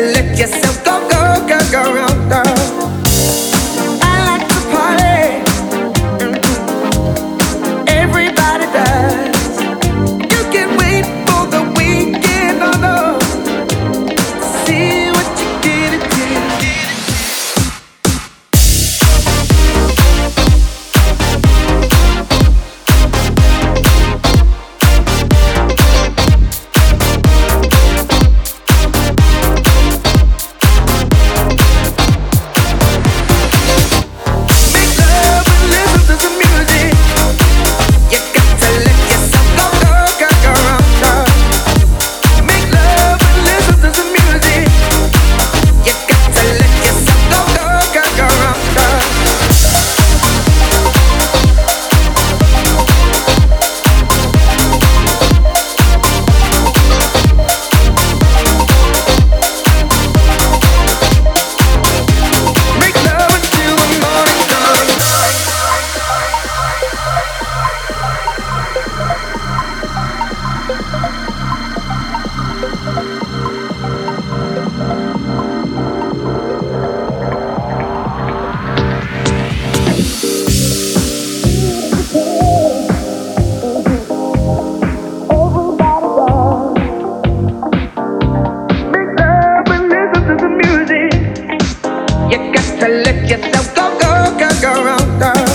let yourself go, go, go, go, go. to let yourself go, go, go, go, go.